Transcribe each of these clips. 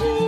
adi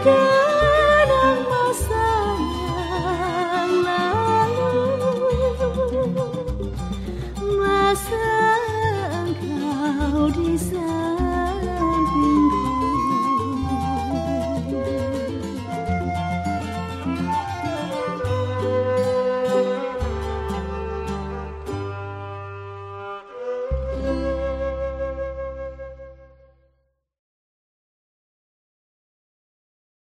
terkenang